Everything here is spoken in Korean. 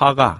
화가